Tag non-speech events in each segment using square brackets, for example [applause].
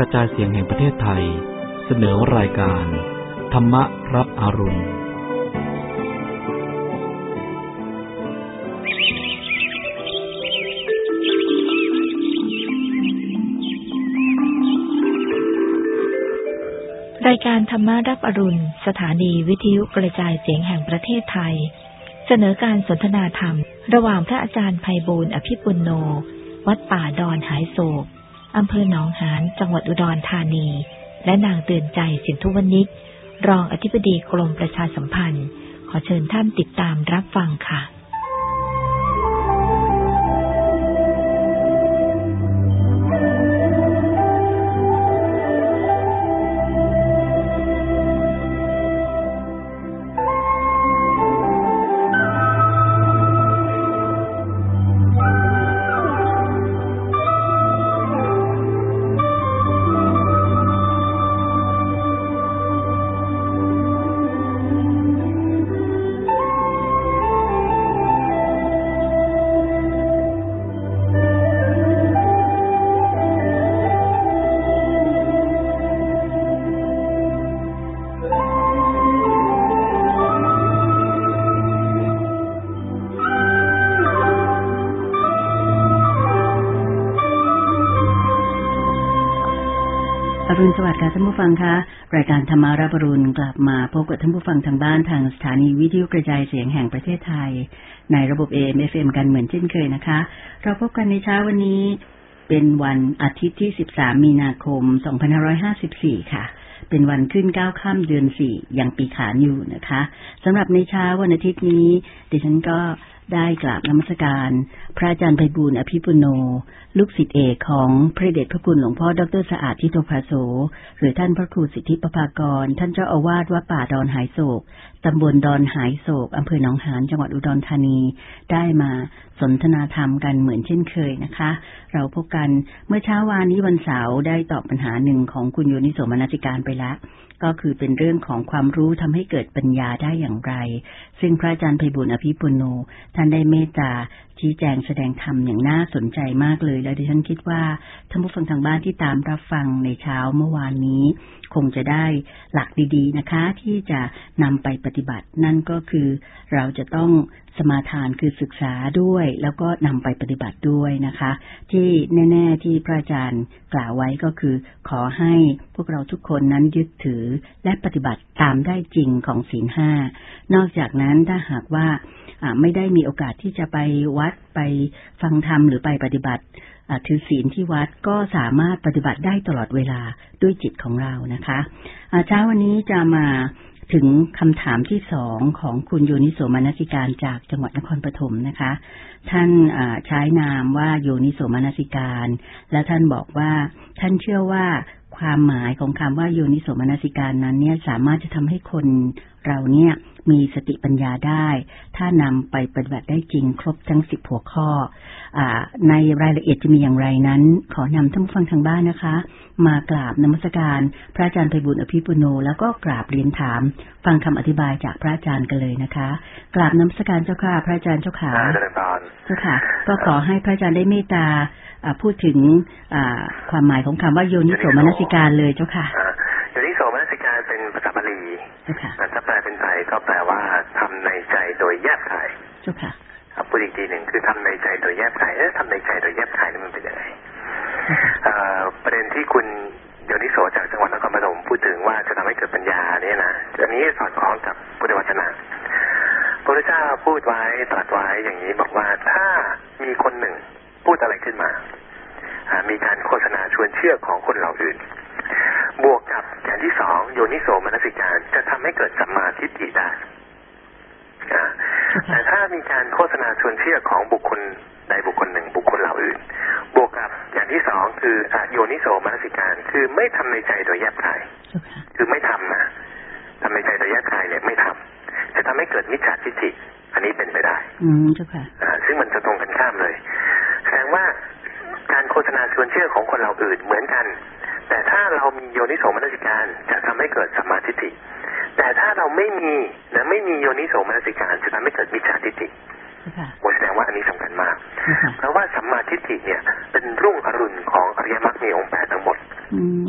กระจายเสียงแห่งประเทศไทย เสนอรายการ ธรรมรับอรุณ รายการธรรมารับอรุณ สถานีวิทยุกระจายเสียงแห่งประเทศไทย เสนอการสนทนาธรรม ระหว่างพระอาจารย์ไพบูลอภิปุลโน วัดป่าดอนหายโศก อำเภอหนองหานจังหวัดอุดรธานี และนางเตือนใจสินทุวนิกรองอธิบดีกรมประชาสัมพันธ์ ขอเชิญท่านติดตามรับฟังค่ะ รุณสวัสดิ์ค่ะท่านผู้ฟังคะรายการธรรมารับรุณกลับมาพบกับท่านผู้ฟังทางบ้านทางสถานีวิทยุกระจายเสียงแห่งประเทศไทย ในระบบ AM FM กันเหมือนเช่นเคยนะคะ เราพบกันในเช้าวันนี้เป็นวันอาทิตย์ที่ 13 มีนาคม 2554 ค่ะ เป็นวันขึ้นเก้าค่ำเดือนสี่ยังปีขานอยู่นะคะสำหรับในเช้าวันอาทิตย์นี้ ดิฉันก็ได้กราบนมัสการ พระอาจารย์ไพบูลอภิปุโน ลูกศิษย์เอกของพระเดชพระคุณหลวงพ่อดรสะอาดทิโตภาโสหรือท่านพระครูสิทธิปภากร ท่านเจ้าอาวาสวัดป่าดอนหายโศกตำบลดอนหายโศกอำเภอหนองหานจังหวัดอุดรธานีได้มา สนทนาธรรมกันเหมือนเช่นเคยนะคะ เราพบกันเมื่อเช้าวานนี้วันเสาร์ได้ตอบปัญหาหนึ่งของคุณโยนิโสมนสิการไปแล้วก็คือเป็นเรื่องของความรู้ทำให้เกิดปัญญาได้อย่างไร ซึ่งพระอาจารย์ไพบุญอภิปุโนท่านได้เมตตาชี้แจงแสดงธรรมอย่างน่าสนใจมากเลย และดิฉันคิดว่าท่านผู้ฟังทางบ้านที่ตามรับฟังในเช้าเมื่อวานนี้ คงจะได้หลักดีๆนะคะ ที่จะนำไปปฏิบัติ นั่นก็คือเราจะต้อง สมาทานคือศึกษาด้วย แล้วก็นำไปปฏิบัติด้วยนะคะ ที่แน่ ๆที่พระอาจารย์กล่าวไว้ก็คือ ขอให้พวกเราทุกคนนั้นยึดถือและปฏิบัติตามได้จริงของศีลห้านอกจากนั้นถ้าหากว่าไม่ได้มีโอกาสที่จะไปวัดไปฟังธรรมหรือไปปฏิบัติถือศีลที่วัดก็สามารถปฏิบัติได้ตลอดเวลาด้วยจิตของเรานะคะเช้าวันนี้จะมา ถึงคำถามที่สองของคุณโยนิโสมนสิการจากจังหวัดนครปฐมนะคะ ท่านใช้นามว่าโยนิโสมนสิการ และท่านบอกว่าท่านเชื่อว่าความหมายของคำว่าโยนิโสมนสิการนั้นเนี่ยสามารถจะทำให้คนเราเนี่ย มีสติปัญญาได้ ถ้านำไปปฏิบัติได้จริงครบทั้งสิบหัวข้ออในรายละเอียดจะมีอย่างไรนั้น ขอนำท่านผู้ฟังทางบ้านนะคะ มากราบนมัสการ พระอาจารย์ไพบุญอภิปุโน แล้วก็กราบเรียนถาม ฟังคำอธิบายจากพระอาจารย์กันเลยนะคะ กราบนมัสการเจ้าค่ะ พระอาจารย์เจ้าขาเจ้าค่ะ ก็ขอให้พระอาจารย์ได้เมตตาพูดถึงความหมายของคำว่าโยนิโสมนสิการเลยเจ้าค่ะโยนิโสมนสิการเป็นภาษาบาลีถ้าแปลเป็นไทย ก็แปลว่าทำในใจโดยแยบขายเจ้าค่ะพูดอีกทีหนึ่งคือทำในใจโดยแยบขายเอ๊ะทำในใจโดยแยบขายนี่มันเป็นยังไงประเด็นที่คุณโยนิโสจากจังหวัดนครปฐมพูดถึงว่าจะทำให้เกิดปัญญาเนี่ยนะอันนี้สอดคล้องกับพุทธวจนะพระพุทธเจ้าพูดไว้ตรัสไว้อย่างนี้บอกว่าถ้ามีคนหนึ่งพูดอะไรขึ้นมามีการโฆษณาชวนเชื่อของคนเหล่าอื่น บวกกับอย่างที่สองโยนิโสมนสิการจะทำให้เกิดสัมมาทิฏฐิได้แต่ถ้ามีการโฆษณาชวนเชื่อของบุคคลใดบุคคลหนึ่งบุคคลเหล่าอื่น บวกกับอย่างที่สองคือโยนิโสมนสิการ คือไม่ทำในใจโดยแยบคายคือไม่ทำนะทำในใจโดยแยบคายเนี่ยไม่ทำจะทำให้เกิดมิจฉาทิฏฐิอันนี้เป็นไปได้ อืมเจ้าค่ะซึ่งมันจะตรงกันข้ามเลย แสดงว่าการโฆษณาชวนเชื่อของคนเราอื่นเหมือนกัน แต่ถ้าเรามีโยนิโสมนสิการจะทำให้เกิดสมาธิฏิแต่ถ้าเราไม่มีนะไม่มีโยนิโสมนสิการจะทำให้เกิดมิจฉาทิฏฐิโอ้แสดงว่าอันนี้สำคัญมาก เพราะว่าสัมมาทิฏฐิเนี่ย เป็นรุ่งอรุณของอริยมรรคมีองค์แปดทั้งหมดอืม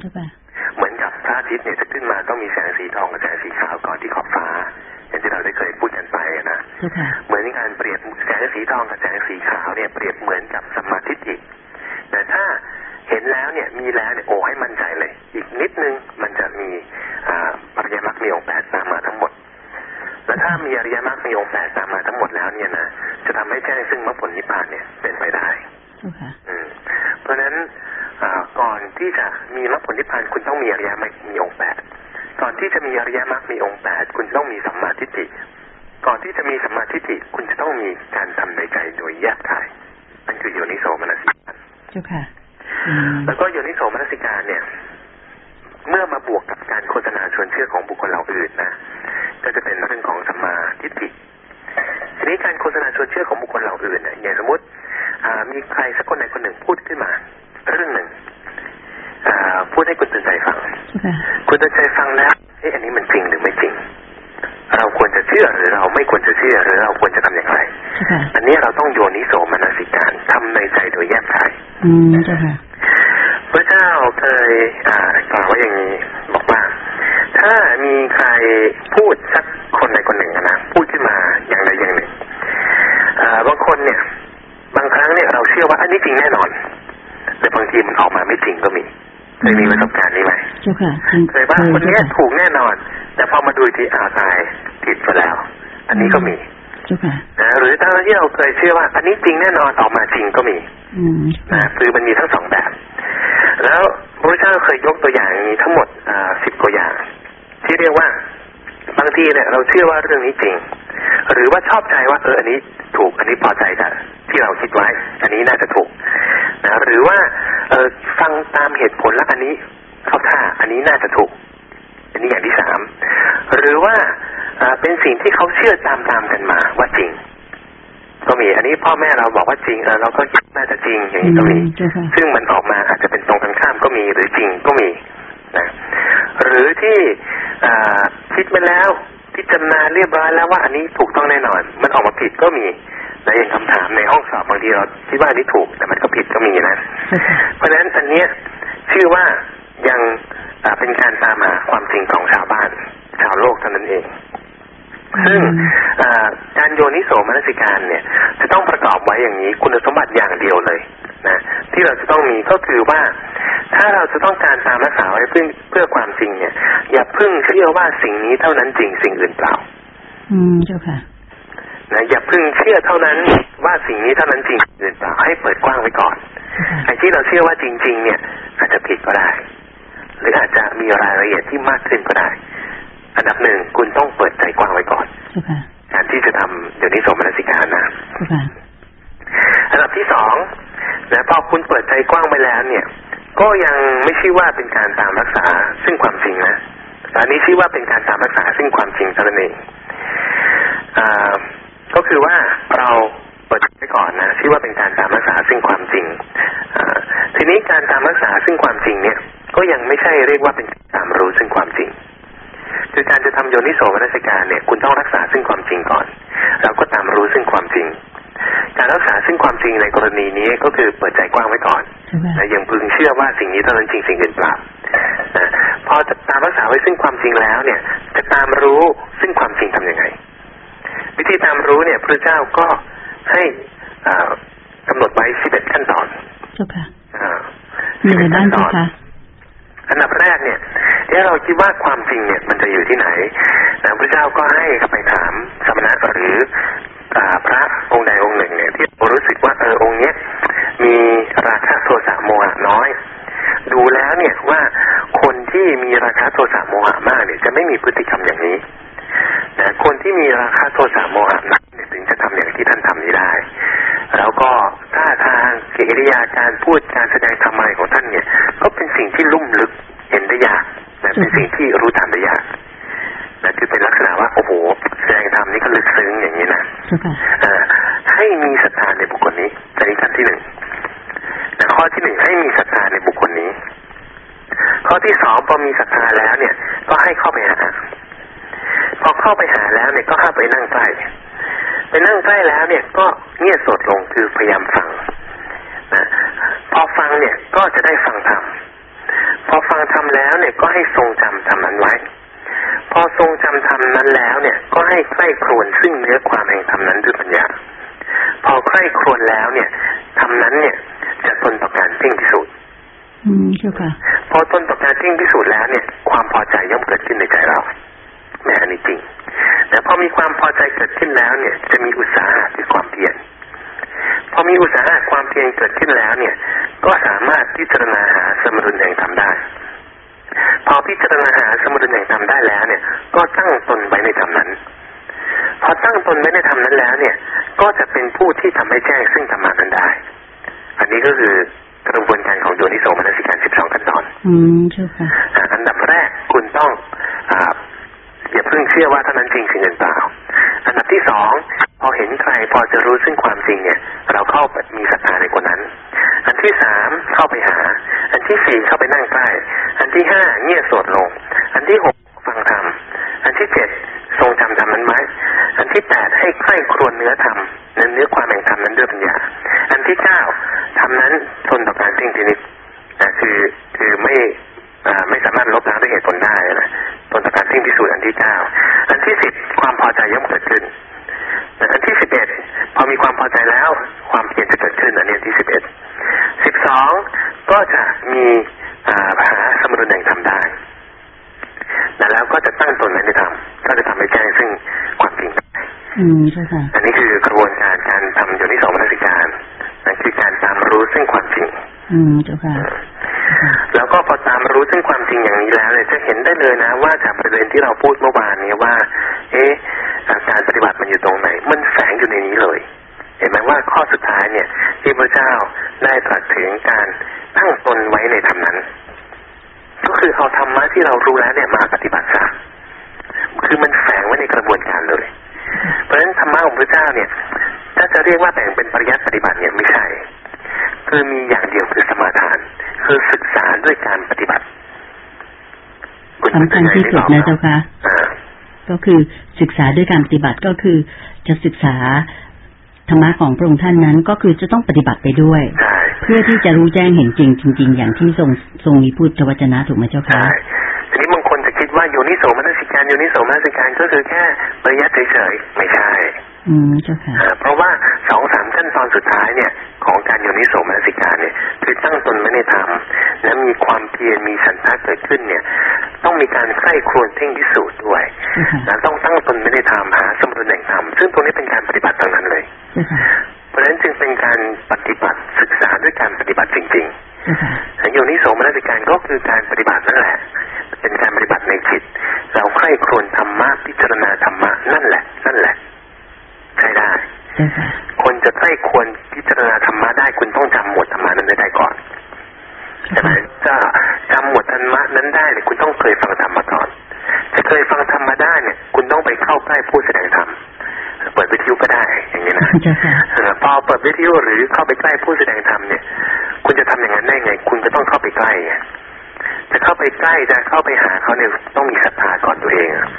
เหมือนกับพระอาทิตย์เนี่ยจะขึ้นมาต้องมีแสงสีทองกับแสงสีขาวก่อนที่ขอบฟ้าอย่างที่เราได้เคยพูดกันไปนะเหมือนการเปรียบแสงสีทองกับแสงสีขาวเนี่ยเปรียบเหมือนกับสัมมาทิฏฐิแต่ถ้า เห็นแล้วเนี่ยมีแล้วเนี่ยโอ้ให้มั่นใจเลย อีกนิดนึงมันจะมีอ่าอริยมรรคมีองค์แปดตามมาทั้งหมดและถ้ามีอริยมรรคมีองค์แปดตามมาทั้งหมดแล้วเนี่ยนะจะทำให้แจ้งซึ่งมรรคผลนิพพานเนี่ยเป็นไปได้เจ้าค่ะอืมเพราะฉะนั้นอ่าก่อนที่จะมีมรรคผลนิพพานคุณต้องมีอริยมรรคมีองค์แปดก่อนที่จะมีอริยมรรคมีองค์แปดคุณต้องมีสัมมาทิฏฐิก่อนที่จะมีสัมมาทิฏฐิคุณจะต้องมีการทำในใจโดยแยกถ่ายนั่นคือโยนิโสมนสิการเจ้าค่ะอืม แล้วก็โยนิโสมนสิการเนี่ย เมื่อมาบวกกับการโฆษณาชวนเชื่อของบุคคลเหล่าอื่นนะก็จะเป็นเรื่องของสัมมาทิฏฐิทีนี้การโฆษณาชวนเชื่อของบุคคลเหล่าอื่นเนี่ยอย่างสมมติอ่ามีใครสักคนใดคนหนึ่งพูดขึ้นมา เรื่องหนึ่งอ่าพูดให้คุณตื่นใจฟังเจ้าค่ะคุณตื่นใจฟังแล้วเอ๊ะอันนี้มันจริงหรือไม่จริง เราควรจะเชื่อหรือเราไม่ควรจะเชื่อหรือเราควรจะทำอย่างไรเจ้าค่ะอันนี้เราต้องโยนิโสมนสิการทำในใจโดยแยบคายอืมเจ้าค่ะ พระเจ้าเคยอ่ากล่าวไว้อย่างนี้บอกว่า ถ้ามีใครพูดสักคนใดคนหนึ่งอะนะพูดขึ้นมาอย่างใดอย่างหนึ่งอ่าบางคนเนี่ย บางครั้งเนี่ยเราเชื่อว่าอันนี้จริงแน่นอน แต่บางทีมันออกมาไม่จริงก็มีเคยมีประสบการณ์นี้ไหมเจ้าค่ะจริงเคยว่าคนเจ้าเนี้ยค่ะถูกแน่นอน แต่พอมาดูอีกทีอ้าวตายผิดไปแล้ว อันนี้ก็มีเจ้าค่ะนะหรือตอนที่เราเคยเชื่อว่า อันนี้จริงแน่นอนออกมาจริงก็มีอืมนะคือมันมีทั้งสองแบบ แล้วพระเจ้าเคยยกตัวอย่างนี้ทั้งหมดสิบตัวอย่าง ที่เรียกว่าบางทีเนี่ยเราเชื่อว่าเรื่องนี้จริง หรือว่าชอบใจว่าเอออันนี้ถูกอันนี้พอใจกับที่เราคิดไว้ อันนี้น่าจะถูกนะหรือว่าเออฟังตามเหตุผลแล้วอันนี้เข้าท่าอันนี้น่าจะถูก อันนี้อย่างที่สามหรือว่าเป็นสิ่งที่เขาเชื่อตามตามๆกันมาว่าจริง ก็มี อันนี้พ่อแม่เราบอกว่าจริงเออเราก็คิดน่าจะจริงอย่างนี้ก็มีอืมเจ้าค่ะซึ่งมันออกมาอาจจะเป็นตรงกันข้ามก็มีหรือจริงก็มีนะหรือที่อ่าคิดไปแล้วพิจารณาเรียบร้อยแล้วว่าอันนี้ถูกต้องแน่นอน มันออกมาผิดก็มีนะอย่างคำถามในห้องสอบบางทีเราคิดว่าอันนี้ถูกแต่มันก็ผิดก็มีนะเจ้าค่ะเพราะฉะนั้นอันเนี้ยชื่อว่ายังอ่าเป็นการตามหาความจริงของชาวบ้าน ชาวโลกเท่านั้นเอง ซึ่งอ่าการโยนิโสมนสิการเนี่ย จะต้องประกอบไว้อย่างนี้คุณสมบัติอย่างเดียวเลยนะที่เราจะต้องมีก็คือว่า ถ้าเราจะต้องการตามรักษาไว้เพื่อเพื่อความจริงเนี่ย อย่าเพิ่งเชื่อว่าสิ่งนี้เท่านั้นจริงสิ่งอื่นเปล่า อืมเจ้าค่ะนะอย่าเพิ่งเชื่อเท่านั้นว่าสิ่งนี้เท่านั้นจริงสิ่งอื่นเปล่าให้เปิดกว้างไว้ก่อนเจ้าค่ะไอ้ที่เราเชื่อว่าจริง ๆ เนี่ย อาจจะผิดก็ได้ หรืออาจจะมีรายละเอียดที่มากขึ้นก็ได้ อันดับหนึ่งคุณต้องเปิดใจกว้างไว้ก่อนเจ้าค่ะการที่จะทำเดี๋ยวนี้สมนสิการนะเจ้าค่ะอันดับที่สองนะพอคุณเปิดใจกว้างไปแล้วเนี่ย ก็ยังไม่ชื่อว่าเป็นการตามรักษาซึ่งความจริงนะอันนี้ชื่อว่าเป็นการตามรักษาซึ่งความจริงเท่านั้นเองอ่าก็คือว่าเราเปิดใจไว้ก่อนนะชื่อว่าเป็นการตามรักษาซึ่งความจริงอ่าทีนี้การตามรักษาซึ่งความจริงเนี่ย ก็ยังไม่ใช่เรียกว่าเป็นการตามรู้ซึ่งความจริง คือการจะทำโยนิโสมนสิการเนี่ยคุณต้องรักษาซึ่งความจริงก่อนแล้วก็ตามรู้ซึ่งความจริง การรักษาซึ่งความจริงในกรณีนี้ก็คือเปิดใจกว้างไว้ก่อนเจ้าค่ะนะยังพึงเชื่อว่าสิ่งนี้เท่านั้นจริงสิ่งอื่นเปล่านะพอจะตามรักษาไว้ซึ่งความจริงแล้วเนี่ย จะตามรู้ซึ่งความจริงทำยังไง วิธีตามรู้เนี่ยพระเจ้าก็ให้อ่ากำหนดไว้สิบเอ็ดขั้นตอนเจ้าค่ะอ่ามีอะไรบ้างเจ้าค่ะ อันดับแรกเนี่ยที่เราคิดว่าความจริงเนี่ยมันจะอยู่ที่ไหนนะพระเจ้าก็ให้ไปถามสมณะหรืออพระองค์ใดองค์หนึ่งเนี่ยที่รู้สึกว่าเออองค์เนี้ยมีราคะโทสะโมหะน้อย ดูแล้วเนี่ยว่าคนที่มีราคะโทสะโมหะมากเนี่ยจะไม่มีพฤติกรรมอย่างนี้นะคนที่มีราคะโทสะโมหะน้อยเนี่ยถึงจะทำอย่างที่ท่านทำนี้ได้ แล้วก็ท่าทางกิริยาการพูดการแสดงธรรมอะไรของท่านเนี่ย ก็เป็นสิ่งที่ลุ่มลึกเห็นได้ยากนะเป็นสิ่งที่รู้ตามได้ยากนะคือเป็นลักษณะว่าโอ้โหแสดงธรรมนี่ก็ลึกซึ้งอย่างนี้นะเจ้าค่ะเอ่อให้มีศรัทธาในบุคคลนี้อันนี้ขั้นที่หนึ่งแต่ข้อที่หนึ่งให้มีศรัทธาในบุคคลนี้ ข้อที่สองพอมีศรัทธาแล้วเนี่ย ก็ให้เข้าไปหา พอเข้าไปหาแล้วเนี่ยก็เข้าไปนั่งใกล้ไปนั่งใกล้แล้วเนี่ยก็เงียบสดลงคือพยายามฟังนะพอฟังเนี่ยก็จะได้ฟังธรรมพอฟังธรรมแล้วเนี่ยก็ให้ทรงจำธรรมนั้นไว้พพอทรงจำธรรมนั้นแล้วเนี่ยก็ให้ใคร่ครวญซึ่งเนื้อความแห่งธรรมนั้นด้วยปัญญา พอใคร่ครวญแล้วเนี่ยธรรมนั้นเนี่ยจะทนต่อการเพ่งพิสูจน์อืมเจ้าค่ะพอทนต่อการเพ่งพิสูจน์แล้วเนี่ย ความพอใจย่อมเกิดขึ้นในใจเรา แหม่อันนี้จริงแต่พอมีความพอใจเกิดขึ้นแล้วเนี่ย จะมีอุตสาหะคือความเพียรพอมีอุตสาหะความเพียรเกิดขึ้นแล้วเนี่ย ก็สามารถพิจารณาหาสมดุลแห่งธรรมได้ พอพิจารณาหาสมดุลแห่งธรรมได้แล้วเนี่ย ก็ตั้งตนไว้ในธรรมนั้น พอตั้งตนไว้ในธรรมนั้นแล้ว เนี่ย ก็จะเป็นผู้ที่ทำให้แจ้งซึ่งธรรมะนั้นได้ อันนี้ก็คือกระบวนการของโยนิโสมนสิการ12ขั้นตอน อืมเจ้าค่ะอ่าอันดับแรกคุณต้องอ่า อย่าเพิ่งเชื่อว่าเท่านั้นจริงสิ่งอื่นเปล่า อันดับที่สองพอเห็นใครพอจะรู้ซึ่งความจริงเนี่ย เราเข้าไปมีศรัทธาในคนนั้น อันที่สามเข้าไปหา อันที่สี่เข้าไปนั่งใกล้อันที่ห้าเงี่ยโสดลง อันที่หกฟังธรรมอันที่เจ็ดทรงจำธรรมนั้นไว้อันที่แปดให้ใคร่ครวญเนื้อธรรมนั้นเนื้อความแห่งธรรมนั้นด้วยปัญญา อันที่เก้าทำนั้นทนต่อการเพ่งพินิจนะคือคือไม่อ่าไม่สามารถลบล้างด้วยเหตุผลได้นะทนต่อการเพ่งพิสูจน์อันที่เก้าอันที่สิบความพอใจย่อมเกิดขึ้น อันที่สิบเอ็ดพอมีความพอใจแล้ว ความเพียรจะเกิดขึ้นอันนี้ที่สิบเอ็ดสิบสองก็จะมีอ่าหาสมดุลแห่งธรรมได้แล้ว ก็จะตั้งตนไว้ในธรรมก็จะทำให้แจ้งซึ่งความจริงได้อืมเจ้าค่ะอันนี้คือกระบวนการการทำโยนิโสมนสิการนั่นคือการตามรู้ซึ่งความจริง อืมเจ้าค่ะ แล้วก็พอตามรู้ซึ่งความจริงอย่างนี้แล้วเนี่ยจะเห็นได้เลยนะว่าจากประเด็นที่เราพูดเมื่อวานนี้ว่า เอ๊ะอ่าการปฏิบัติมันอยู่ตรงไหน มันแฝงอยู่ในนี้เลย เห็นไหมว่าข้อสุดท้ายเนี่ย ที่พระเจ้าได้ตรัสถึงการตั้งตนไว้ในธรรมนั้น ก็คือเอาธรรมะที่เรารู้แล้วเนี่ยมาปฏิบัติซะคือมันแฝงไว้ในกระบวนการเลย เพราะฉะนั้นธรรมะของพระเจ้าเนี่ย ถ้าจะเรียกว่าแบ่งเป็นปริยัติปฏิบัติเนี่ยไม่ใช่ คือมีอย่างเดียวคือสมาทาน คือศึกษาด้วยการปฏิบัติคุณสำคัญที่สุดนะเจ้าค่ะอ่าก็คือศึกษาด้วยการปฏิบัติก็คือจะศึกษา ธรรมะของพระองค์ท่านนั้นก็คือจะต้องปฏิบัติไปด้วยใช่เพื่อที่จะรู้แจ้งเห็นจริง จริง ๆ อย่างที่ทรงทรงมีพุทธวจนะถูกไหมเจ้าค่ะใช่ทีนี้บางคนจะคิดว่าโยนิโสมนสิการโยนิโสมนสิการก็คือแค่ปริยัติเฉยๆไม่ใช่ อืมเจ้าค่ะอ่าเพราะว่าสองสามขั้นตอนสุดท้ายเนี่ย ของการโยนิโสมนสิการเนี่ย คือตั้งตนไม่ได้ทำและมีความเพียรมีฉันทะเกิดขึ้นเนี่ย ต้องมีการใคร่ครวญเพ่งพิสูจน์ด้วยเจ้าค่ะและต้องตั้งตนไม่ได้ทำหาสมดุลแห่งธรรมซึ่งตรงนี้เป็นการปฏิบัติทั้งนั้นเลย Yeah. [laughs] หาเขาเนี่ยต้องมีศรัทธาก่อนตัวเองอะ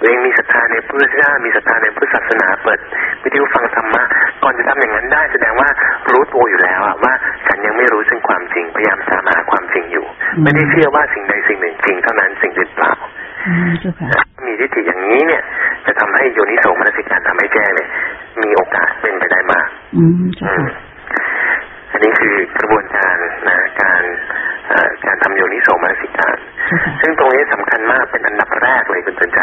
ตัวเองมีศรัทธาในพระพุทธเจ้ามีศรัทธาในพุทธศาสนาเปิดวิทยุฟังธรรมะก่อนจะทำอย่างนั้นได้แสดงว่ารู้ตัวอยู่แล้วอะว่าฉันยังไม่รู้ซึ่งความจริงพยายามตามหาความจริงอยู่ ไม่ได้เชื่อว่าสิ่งใดสิ่งหนึ่งจริงเท่านั้นสิ่งอื่นเปล่าอืมเจ้าค่ะมีทิฏฐิอย่างนี้เนี่ย จะทำให้โยนิโสมนสิการทำให้แจ้งเนี่ยมีโอกาสเป็นไปได้มากอืมเจ้าอืมค่ะอันนี้คือกระบวนการนะการเอ่อ การทำโยนิโสมนสิการเจ้าค่ะซึ่งตรงนี้สำคัญมากเป็นอันดับแรกเลยคุณสนใจ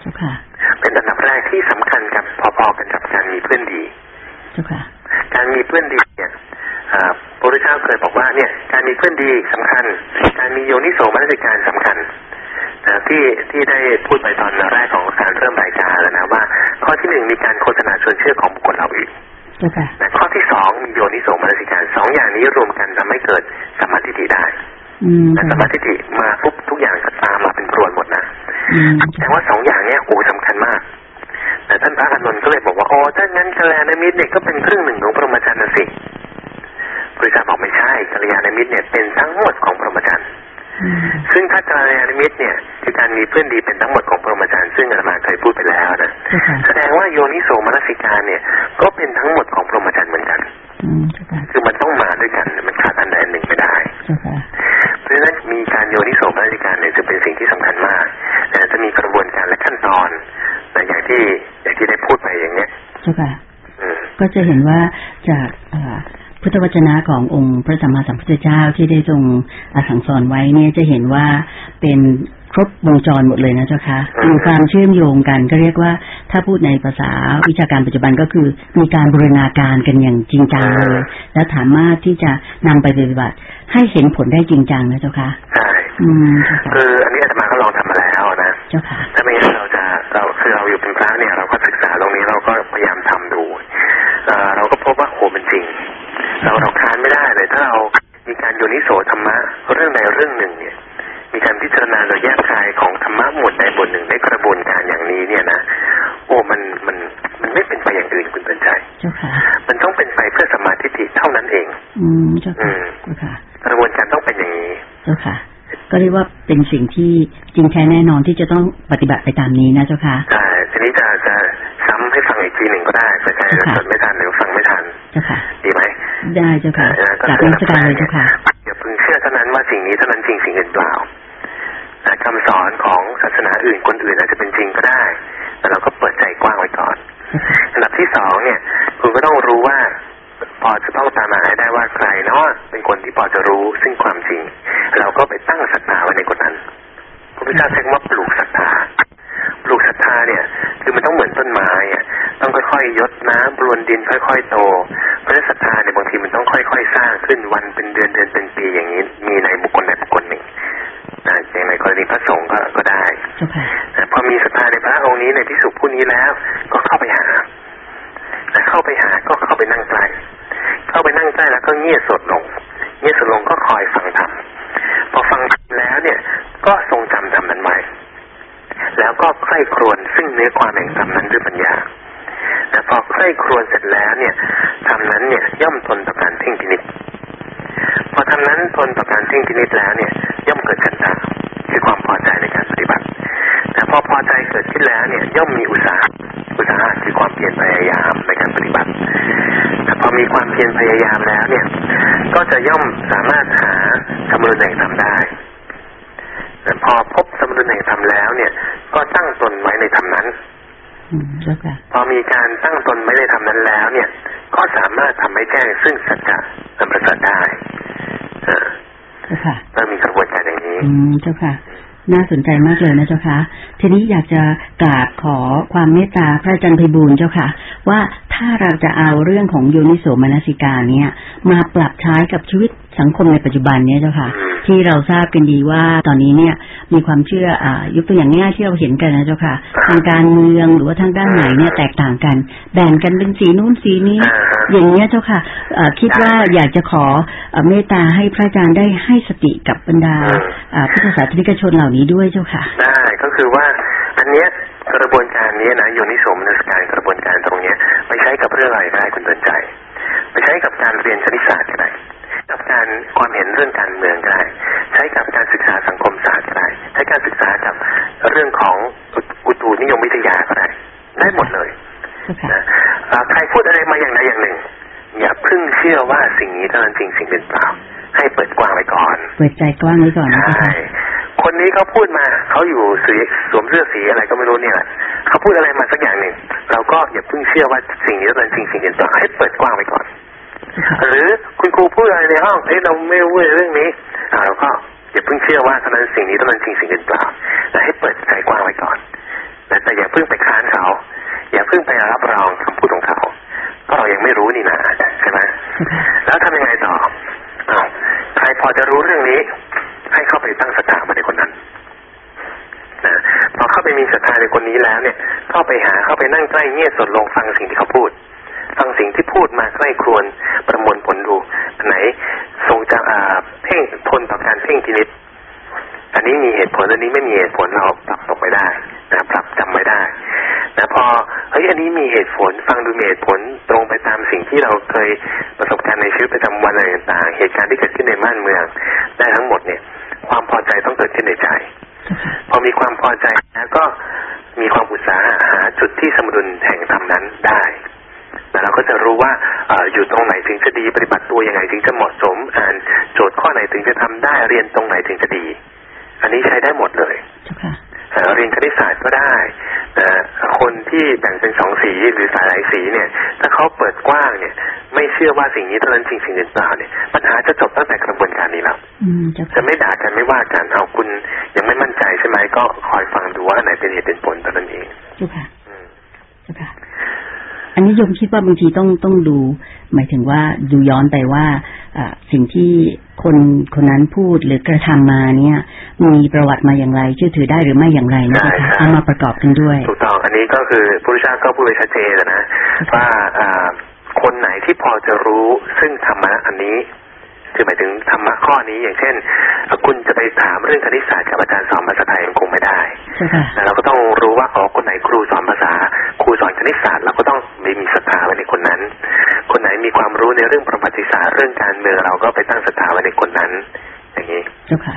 เจ้าค่ะเป็นอันดับแรกที่สำคัญกับพอๆกันกับการมีเพื่อนดีเจ้าค่ะการมีเพื่อนดีเนี่ยอ่าพระพุทธเจ้าเคยบอกว่าเนี่ยการมีเพื่อนดีสำคัญ การมีโยนิโสมนสิการสำคัญนะที่ที่ได้พูดไปตอนแรกของการเริ่มรายการแล้วนะว่า ข้อที่หนึ่งมีการโฆษณาชวนเชื่อของบุคคลเราอีกเจ้าค่ะนะข้อที่สองมีโยนิโสมนสิการสองอย่างนี้รวมกันทำให้เกิดสัมมาทิฏฐิ ได้อืมแต่เจ้าสัมมาค่ะทิฏฐิมาปุ๊บทุกอย่างก็ตามมาเป็นกรวนหมดนะอืมแต่ว่าสองอย่างเนี้ยโอ้สำคัญมาก แต่ท่านพระอานนท์ก็เลยบอกว่าอ๋อถ้างั้นกัลยาณมิตรเนี่ยก็เป็นครึ่งหนึ่งของพรหมจรรย์นะสิพระเจ้าบอกไม่ใช่กัลยาณมิตรเนี่ยเป็นทั้งหมดของพรหมจรรย์อืมซึ่งถ้ากัลยาณมิตรเนี่ยคือการมีเพื่อนดีเป็นทั้งหมดของพรหมจรรย์ซึ่งอาตมาเคยพูดไปแล้วนะเจ้าค่ะแสดงว่าโยนิโสมนสิการเนี่ย ก็เป็นทั้งหมดของพรหมจรรย์เหมือนกันอืมเจ้าค่ะคือมันต้องมาด้วยกันมันขาดอันใดอันหนึ่งไม่ได้ เจ้าค่ะ เพราะฉะนั้นมีการโยนิโสมนสิการเนี่ยจะเป็นสิ่งที่สำคัญมากแต่ จ้าค่ะอืมก็จะเห็นว่าจากเอ่อพุทธวจนะขององค์พระสัมมาสัมพุทธเจ้าที่ได้ทรงอสั่งสอนไว้เนี่ยจะเห็นว่าเป็นครบวงจรหมดเลยนะเจ้าคะมีความเชื่อมโยงกันก็เรียกว่าถ้าพูดในภาษาวิชาการปัจจุบันก็คือ มีการบูรณาการกันอย่างจริงจังเลย และสามารถที่จะนำไปปฏิบัติ ให้เห็นผลได้จริงจังนะเจ้าคะใช่อืมเจ้าค่ะคืออันนี้อาตมาก็ลองทำมาแล้วนะเจ้าค่ะถ้าไม่งั้น เราจะเราคือเราอยู่เป็นพระเนี่ย เราก็ศึกษาตรงนี้เราก็พยายามทำดูเอ่อเราก็พบว่าโหมันจริง เราเราค้านไม่ได้เลยถ้าเรามีการโยนิโสธรรมะเรื่องใดเรื่องหนึ่งเนี่ย มีการพิจารณาโดยแยกคายของธรรมะหมวดใดหมวดหนึ่งในกระบวนการอย่างนี้เนี่ยนะโอ้มันมันมันไม่เป็นไปอย่างอื่นคุณเตือนใจเจ้าค่ะมันต้องเป็นไปเพื่อสมาธิฏฐิเท่านั้นเองอืมเจ้าค่ะอืมเจ้าค่ะกระบวนการต้องเป็นอย่างนี้เจ้าค่ะ ก็เรียกว่าเป็นสิ่งที่จริงแท้แน่นอนที่จะต้องปฏิบัติไปตามนี้นะเจ้าค่ะใช่ทีนี้จะจะซ้ำให้ฟังอีกทีหนึ่งก็ได้เผื่อใครค่ะจดไม่ทันหรือฟังไม่ทันเจ้าค่ะดีไหมได้เจ้าค่ะอ่าจากนักการเลยเจ้าค่ะอย่าเพิ่งเชื่อเท่านั้นว่าสิ่งนี้เท่านั้นจริงสิ่งอื่นเปล่าแต่คำสอนของศาสนาอื่นคนอื่นอาจจะเป็นจริงก็ได้ แต่เราก็เปิดใจกว้างไว้ก่อนเจ้าค่ะอันดับที่สองเนี่ย คุณก็ต้องรู้ว่าพอจะต้องตามมาให้ได้ว่าใครเนาะเป็นคนที่พอจะรู้ซึ่งความจริง เราก็ไปตั้งศรัทธาไว้ในคนนั้น พระพุทธเจ้าใช้คำว่าปลูกศรัทธาปลูกศรัทธาเนี่ย คือมันต้องเหมือนต้นไม้อะต้องค่อยๆยดน้ำปรวนดินค่อยๆโต เพราะฉะนั้นศรัทธาเนี่ยบางทีมันต้องค่อย ๆ สร้างขึ้นวันเป็นเดือนเดือนเป็นปีอย่างนี้ มีในบุคคลใดบุคคลหนึ่งนะอย่างในกรณีพระสงฆ์ก็ก็ได้เจ้าค่ะนะพอมีศรัทธาในพระองค์นี้ในพิสุผู้นี้แล้ว ก็เข้าไปหานะเข้าไปหาก็เข้าไปนั่งใกล้เข้าไปนั่งใกล้แล้วก็เงียบสดลงเงียบสดลงก็คอยฟังธรรมพอฟังธรรม แล้วเนี่ยก็ทรงจำธรรมนั้นไว้แล้วก็ใคร่ครวญซึ่งเนื้อความแห่งธรรมนั้นด้วยปัญญาแต่พอใคร่ครวญเสร็จแล้วเนี่ยธรรมนั้นเนี่ยย่อมทนต่อการเพ่งพินิจพอธรรมนั้นทนต่อการเพ่งพินิจแล้วเนี่ยย่อมเกิดฉันทะคือความพอใจในการปฏิบัติ แต่พอพอใจเกิดขึ้นแล้วเนี่ยย่อมมีอุตสาหะอุตสาหะคือความเพียรพยายามในการปฏิบัติ แต่พอมีความเพียรพยายามแล้วเนี่ยก็จะย่อมสามารถหาสมดุลแห่งธรรมได้ อพบสมดุลแห่งธรรมแล้ว เนี่ย ก็ตั้งตนไว้ในธรรมนั้นอืมเจ้าค่ะพอมีการตั้งตนไว้ในธรรมนั้นแล้ว เนี่ย ก็สามารถทำให้แจ้งซึ่งสัจจะอันประเสริฐได้เออเจ้าค่ะก็มีกระบวนการอย่างนี้อืมเจ้าค่ะน่าสนใจมากเลยนะเจ้าค่ะทีนี้อยากจะกราบขอความเมตตาพระอาจารย์ไพบูลย์เจ้าค่ะ ว่า ถ้าเราจะเอาเรื่องของโยนิโสมนสิการเนี่ย มาปรับใช้กับชีวิตสังคมในปัจจุบันเนี่ยเจ้าค่ะอืมที่เราทราบกันดีว่าตอนนี้เนี่ยมีความเชื่ออ่ายกตัวอย่างง่ายๆที่เราเห็นกันนะเจ้าค่ะ ทางการเมืองหรือว่าทางด้านไหนเนี่ยแตกต่างกัน แบ่งกันเป็นสีนู้นสีนี้อ่าฮะอย่างเนี้ยเจ้าค่ะเอ่อคิดว่าอยากจะขอเอ่อเมตตาให้พระอาจารย์ได้ให้สติกับบรรดาอืมอ่าพุทธศาสนิกชนเหล่านี้ด้วยเจ้าค่ะได้ก็คือว่าอันเนี้ย กระบวนการนี้นะโยนิโสมนสการกระบวนการตรงเนี้ยไปใช้กับเรื่องอะไรก็ได้คุณเตือนใจ ไปใช้กับการเรียนคณิตศาสตร์ก็ได้กับการความเห็นเรื่องการเมืองก็ได้ใช้กับการศึกษาสังคมศาสตร์ก็ได้ใช้การศึกษากับเรื่องของอุอุตุนิยมวิทยาก็ได้ได้หมดเลยเจ้าค่ะนะอ่าใครพูดอะไรมาอย่างใดอย่างหนึ่ง อย่าเพิ่งเชื่อว่าสิ่งนี้เท่านั้นจริงสิ่งเป็นเปล่าให้เปิดกว้างไว้ก่อน เปิดใจกว้างไว้ก่อนนะใช่เจ้า ค่ะคนนี้เขาพูดมาเขาอยู่สีสวมเสื้อสีอะไรก็ไม่รู้เนี่ยแหละเขาพูดอะไรมาสักอย่างหนึ่งเราก็อย่าเพิ่งเชื่อว่าสิ่งนี้เป็นจริงสิ่งเป็นต่อให้เปิดกว้างไว้ก่อนเจ้าค่ะหรือคุณครูพูดอะไรในห้องเอ้ยเราไม่รู้เรื่องนี้อ่าเราก็อย่าเพิ่งเชื่อว่าเท่านั้นสิ่งนี้เท่านั้นจริงสิ่งเป็นเปล่าแต่ให้เปิดใจกว้างไว้ก่อนแต่แต่อย่าเพิ่งไปค้านเขาอย่าเพิ่งไปรับรองคำพูดของเขาก็เรายังไม่รู้นี่นะใช่ไหมเจ้าค่ะแล้วทำยังไงต่ออ้าวใครพอจะรู้เรื่องนี้ ให้เข้าไปตั้งศรัทธามาในคนนั้นนะพอเข้าไปมีศรัทธาในคนนี้แล้วเนี่ย เข้าไปหาเข้าไปนั่งใกล้เงียบสดลงฟังสิ่งที่เขาพูด ฟังสิ่งที่พูดมาใกล้ครวนประมวลผลดูไหนทรงจะอ่าเพ่งทนต่อการเพ่งพินิษอันนี้มีเหตุผลอันนี้ไม่มีเหตุผลเราปรับตกไปได้นะปรับจำไม่ได้นะพอเฮ้ยอันนี้มีเหตุผลฟังดูมีเหตุผลตรงไปตามสิ่งที่เราเคยประสบการณ์ในชีวิตประจำวันอะไรต่างๆเหตุการณ์ที่เกิดขึ้นในบ้านเมืองได้ทั้งหมดเนี่ย ความพอใจต้องเกิดขึ้นในใจเจ้าค่ะพอมีความพอใจแล้วก็มีความอุตสาหะหาจุดที่สมดุลแห่งธรรมนั้นได้แต่เราก็จะรู้ว่าเอออยู่ตรงไหนถึงจะดีปฏิบัติตัวยังไงถึงจะเหมาะสม อ่านโจทย์ข้อไหนถึงจะทำได้เรียนตรงไหนถึงจะดี อันนี้ใช้ได้หมดเลย เจ้าค่ะเรียนคณิตศาสตร์ก็ได้นะคนที่แบ่งเป็นสองสีหรือสายหลายสีเนี่ย ถ้าเขาเปิดกว้างเนี่ย ไม่เชื่อว่าสิ่งนี้เท่านั้นจริงสิ่งอื่นเปล่าเนี่ยปัญหาจะจบตั้งแต่กระบวนการนี้แล้วจะไม่ด่ากันไม่ว่ากันเอาคุณยังไม่มั่นใจใช่ไหมก็คอยฟังดูว่าไหนเป็นเหตุเป็นผลตอนนั้นเองจุค่ะจุค่ะอันนี้โยมคิดว่าบางทีต้องต้องดู หมายถึงว่าดูย้อนไปว่า สิ่งที่คนคนนั้นพูดหรือกระทำมาเนี่ย มีประวัติมาอย่างไรเชื่อถือได้หรือไม่อย่างไรนะคะเอามาประกอบกันด้วย ถูกต้องอันนี้ก็คือพระพุทธเจ้าก็พูดไว้ชัดเจนนะว่าคนไหนที่พอจะรู้ซึ่งธรรมะอันนี้คือหมายถึงธรรมะข้อนี้อย่างเช่น คุณจะไปถามเรื่องคณิตศาสตร์กับอาจารย์สอนภาษาไทยคงไม่ได้แต่เราก็ต้องรู้ว่าอ๋อคนไหนครูสอนภาษา ครูสอนคณิตศาสตร์เราก็ต้องไม่มีศรัทธาไว้ในคนนั้น คนไหนมีความรู้ในเรื่องประวัติศาสตร์เรื่องการเมืองเราก็ไปตั้งศรัทธาไว้ในคนนั้น อย่างนี้เจ้าค่ะ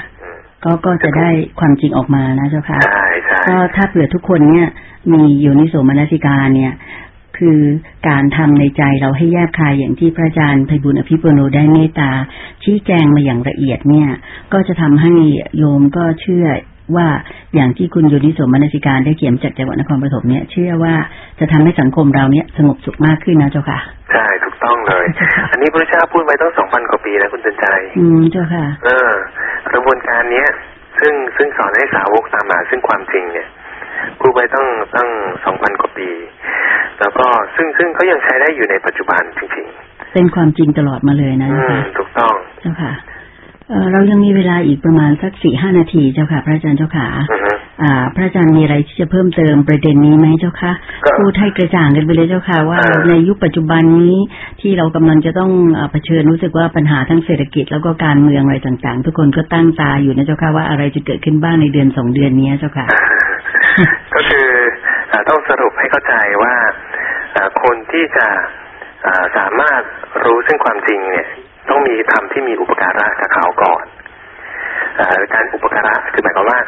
ก็ก็จะได้ความจริงออกมานะเจ้าค่ะใช่ใช่ก็ถ้าเผื่อทุกคนเนี่ย มีอยู่ในโสมนสิการเนี่ย คือการทำในใจเราให้แยบคายอย่างที่พระอาจารย์ไพบุญอภิปุโนได้เมตตาชี้แจงมาอย่างละเอียดเนี่ย ก็จะทำให้โยมก็เชื่อ ว่าอย่างที่คุณโยนิโสมนสิการได้เขียนจากจังหวัดนครปฐมเนี่ยเชื่อว่าจะทำให้สังคมเราเนี่ยสงบสุขมากขึ้นนะเจ้าค่ะ ใช่ถูกต้องเลย อันนี้พระเจ้าพูดไว้ตั้งสองพันกว่าปีแล้วคุณเตือนใจ อืมเจ้าค่ะ เออกระบวนการเนี้ยซึ่งซึ่งสอนให้สาวกตามมาซึ่งความจริงเนี่ยพูดไว้ตั้งตั้งสองพันกว่าปี แล้วก็ซึ่งซึ่งก็ยังใช้ได้อยู่ในปัจจุบันจริงๆ เป็นความจริงตลอดมาเลยนะคะถูกต้องเจ้าค่ะ เรายังมีเวลาอีกประมาณสักสี่ห้านาทีเจ้าค่ะ พระอาจารย์เจ้าค่ะอ่าพระอาจารย์มีอะไรที่จะเพิ่มเติมประเด็นนี้ไหมเจ้าค่ะพูดให้กระจ่างกันไปเลยเจ้าค่ะ ว่าในยุคปัจจุบันนี้ที่เรากำลังจะต้องเผชิญรู้สึกว่าปัญหาทั้งเศรษฐกิจแล้วก็การเมืองอะไรต่าง ๆ ทุกคนก็ตั้งตาอยู่นะเจ้าค่ะว่าอะไรจะเกิดขึ้นบ้างในเดือนสองเดือนนี้เจ้าค่ะ ก็คือต้องสรุปให้เข้าใจว่าคนที่จะสามารถรู้ซึ่งความจริงเนี่ย ต้องมีธรรมที่มีอุปการะกับเขาก่อนอการอุปการะคือหมายความว่า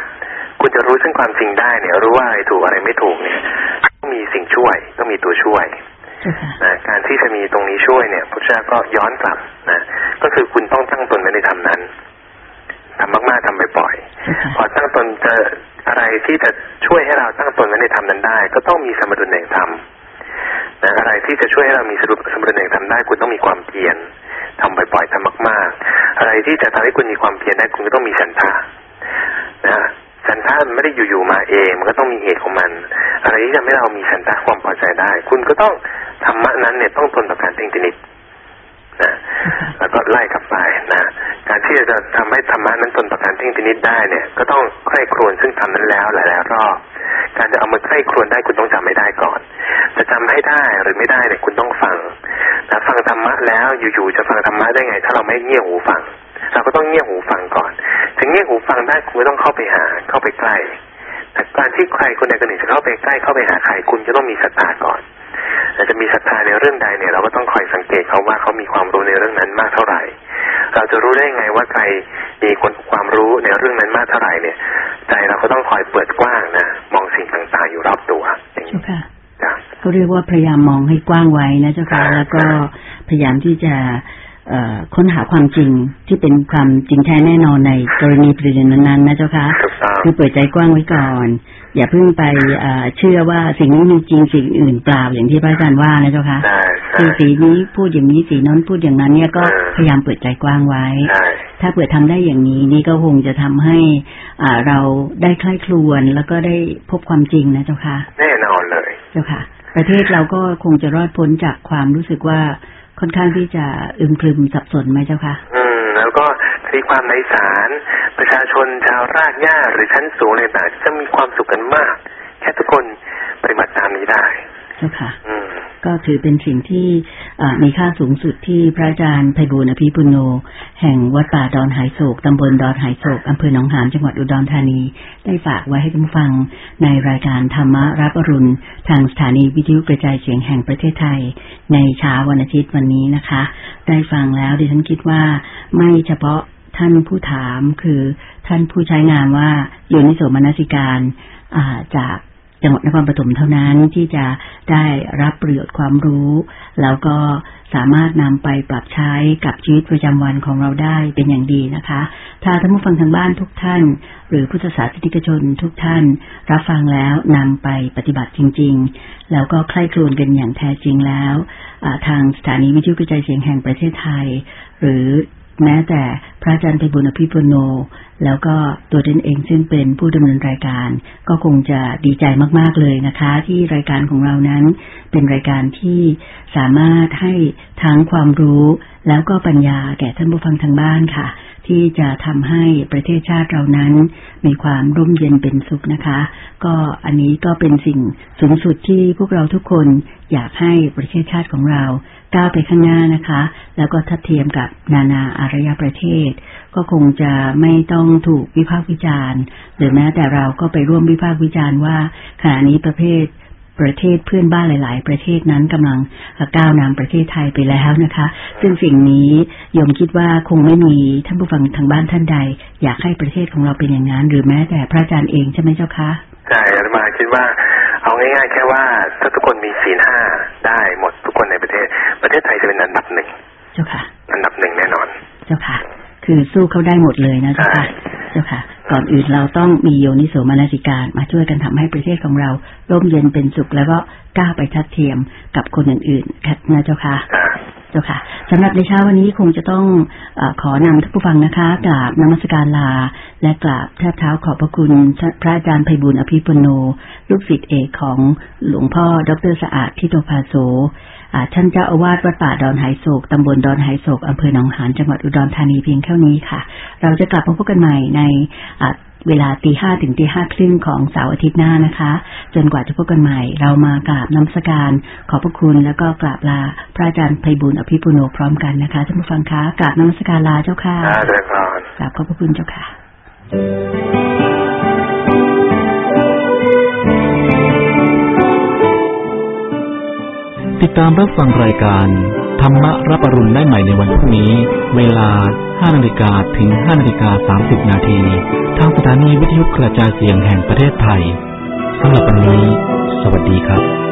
คุณจะรู้ซึ่งความจริงได้เนี่ย รู้ว่าอะไรถูกอะไรไม่ถูกเนี่ยต้องมีสิ่งช่วยต้องมีตัวช่วยนะการที่จะมีตรงนี้ช่วยเนี่ยพุทธเจ้าก็ย้อนกลับนะก็คือคุณต้องตั้งตนไว้ในธรรมนั้นทำมากๆทำบ่อยๆพอตั้งตนจะอะไรที่จะช่วยให้เราตั้งตนไว้ในธรรมนั้นได้ ก็ต้องมีสมดุลแห่งธรรมนะอะไรที่จะช่วยให้เรามีสรุปสมดุลแห่งธรรมได้ คุณต้องมีความเพียร ทำบ่อยๆทำมาก ๆ อะไรที่จะทำให้คุณมีความเพียรได้คุณก็ต้องมีฉันทะนะฉันทะมันไม่ได้อยู่ๆมาเอง มันก็ต้องมีเหตุของมัน อะไรที่จะให้เรามีฉันทะความพอใจได้ คุณก็ต้องธรรมะนั้นเนี่ยต้องทนต่อการเพ่งนิดนะแล้วก็ไล่กลับไปนะการที่จะทำให้ธรรมะนั้นทนต่อการเพ่งพินิจได้เนี่ย ก็ต้องใคร่ครวญซึ่งทำนั้นแล้วหลายๆรอบการจะเอามาใคร่ครวญได้คุณต้องจำไม่ได้ก่อน จะจำให้ได้หรือไม่ได้เนี่ยคุณต้องฟังนะฟังธรรมะแล้วอยู่ๆจะฟังธรรมะได้ไง ถ้าเราไม่เงี่ยหูฟัง เราก็ต้องเงี่ยหูฟังก่อน ถึงเงี่ยหูฟังได้คุณต้องเข้าไปหา เข้าไปใกล้แต่การที่ใครคนใดคนหนึ่งจะเข้าไปใกล้เข้าไปหาใครคุณจะต้องมีศรัทธาก่อนแต่จะมีศรัทธาในเรื่องใดเนี่ยเราก็ต้องคอยสังเกตเขาว่าเขามีความรู้ในเรื่องนั้นมากเท่าไหร่ เราจะรู้ได้ไงว่าใครมีคนความรู้ในเรื่องนั้นมากเท่าไหร่เนี่ย ใจเราก็ต้องคอยเปิดกว้างนะมองสิ่งต่างๆอยู่รอบตัวอย่างนี้ค่ะ เขาเรียกว่าพยายามมองให้กว้างไว้นะเจ้าค่ะแล้วก็พยายามที่จะค้นหาความจริงที่เป็นความจริงแท้แน่นอนในกรณีประเด็นนั้นๆนะเจ้าคะคือเปิดใจกว้างไว้ก่อน อย่าเพิ่งไปเชื่อว่าสิ่งนี้มีจริงสิ่งอื่นเปล่าอย่างที่พระอาจารย์ว่านะเจ้าคะคือสีนี้พูดอย่างนี้สีนั้นพูดอย่างนั้นเนี่ยก็พยายามเปิดใจกว้างไว้ ถ้าเปิดทำได้อย่างนี้นี่ก็คงจะทำให้อ่าเราได้คล้ายครวนแล้วก็ได้พบความจริงนะเจ้าค่ะแน่นอนเลย เจ้าค่ะ ประเทศเราก็คงจะรอดพ้นจากความรู้สึกว่าค่อนข้างที่จะอึมครึมสับสนไหมเจ้าคะอืม แล้วก็ทีความในสารประชาชนชาวรากหญ้าหรือชั้นสูงในต่างจะมีความสุขกันมาก แค่ทุกคนปฏิบัติตามนี้ได้ เจ้าค่ะก็ถือเป็นสิ่งที่มีค่าสูงสุดที่พระอาจารย์ไพบูลอภิปุโน แห่งวัดป่าดอนหายโศก ตำบลดอนหายโศก อำเภอหนองหานจังหวัดอุดรธานี ได้ฝากไว้ให้ท่านฟัง ในรายการธรรมรับอรุณ ทางสถานีวิทยุกระจายเสียงแห่งประเทศไทย ในเช้าวันอาทิตย์วันนี้นะคะ ได้ฟังแล้วดิฉันคิดว่าไม่เฉพาะท่านผู้ถามคือท่านผู้ใช้งานว่าอยู่ในโสมนสิการจาก จังหวัดนครปฐมเท่านั้นที่จะได้รับประโยชน์ความรู้ แล้วก็สามารถนำไปปรับใช้กับชีวิตประจำวันของเราได้เป็นอย่างดีนะคะ ถ้าท่านผู้ฟังทางบ้านทุกท่าน หรือพุทธศาสนิกชนทุกท่าน รับฟังแล้วนำไปปฏิบัติจริง ๆ แล้วก็ใคร่ครวญกันอย่างแท้จริงแล้ว ทางสถานีวิทยุกระจายเสียงแห่งประเทศไทย หรือ แม้แต่พระอาจารย์ไพบุญอภิปุโน แล้วก็ตัวเดนเองซึ่งเป็นผู้ดำเนินรายการ ก็คงจะดีใจมาก ๆ เลยนะคะ ที่รายการของเรานั้น เป็นรายการที่สามารถให้ทั้งความรู้แล้วก็ปัญญาแก่ท่านผู้ฟังทางบ้านค่ะ ที่จะทำให้ประเทศชาติเรานั้น มีความร่มเย็นเป็นสุขนะคะ ก็อันนี้ก็เป็นสิ่งสูงสุดที่พวกเราทุกคนอยากให้ประเทศชาติของเราก้าวไปข้างหน้านะคะ แล้วก็ทัดเทียมกับนานาอารยประเทศ ก็คงจะไม่ต้องถูกวิพากษ์วิจารณ์ หรือแม้แต่เราก็ไปร่วมวิพากษ์วิจารณ์ว่าขณะนี้ประเภท ประเทศเพื่อนบ้านหลาย ๆ ประเทศนั้นกำลังก้าวนำประเทศไทยไปแล้วนะคะ ซึ่งสิ่งนี้ยมคิดว่าคงไม่มีท่านผู้ฟังทางบ้านท่านใด อยากให้ประเทศของเราเป็นอย่างนั้นหรือแม้แต่พระอาจารย์เองใช่ไหมเจ้าคะใช่อาตมาคิดว่าเอาง่ายๆแค่ว่าถ้าทุกคนมีศีลห้าได้หมดทุกคนในประเทศ ประเทศไทยจะเป็นอันดับหนึ่งเจ้าค่ะ อันดับหนึ่งแน่นอน เจ้าค่ะ คือสู้เขาได้หมดเลยนะเจ้าค่ะเจ้าค่ะ ก่อนอื่นเราต้องมีโยนิโสมนสิการ มาช่วยกันทำให้ประเทศของเราร่มเย็นเป็นสุขแล้วก็ก้าวไปทัดเทียมกับคนอื่นๆค่ะนะเจ้าค่ะเจ้าค่ะสำหรับในเช้าวันนี้คงจะต้องอขอนำท่านผู้ฟังนะคะกราบนมัสการลา และกราบแทบเท้าขอบพระคุณพระอาจารย์ไพบุญอภิปุโน ลูกศิษย์เอกของหลวงพ่อดรสะอาดทิโตภาโสท่านเจ้าอาวาสวัดป่าดอนไหโศกตำบลดอนไหโศกอำเภอหนองหานจังหวัดอุดรธานีเพียงเท่านี้ค่ะ เราจะกลับมาพบกันใหม่ในเวลาตีห้าถึงตีห้าครึ่งของเสาร์อาทิตย์หน้านะคะ จนกว่าจะพบกันใหม่ เรามากราบน้ำสการ ขอบพระคุณแล้วก็กราบลาพระอาจารย์ไพบุญอภิปุโนพร้อมกันนะคะท่านผู้ฟังคะกราบน้ำสการลาเจ้าค่ะกราบขอบพระคุณเจ้าค่ะ ติดตามรับฟังรายการ ธรรมะรับปรุณได้ใหม่ในวันพรุ่งนี้ เวลา 5นาฬิกาถึง 5นาฬิกา30 นาทีทางสถานีวิทยุกระจายเสียงแห่งประเทศไทยสำหรับวันนี้ สวัสดีครับ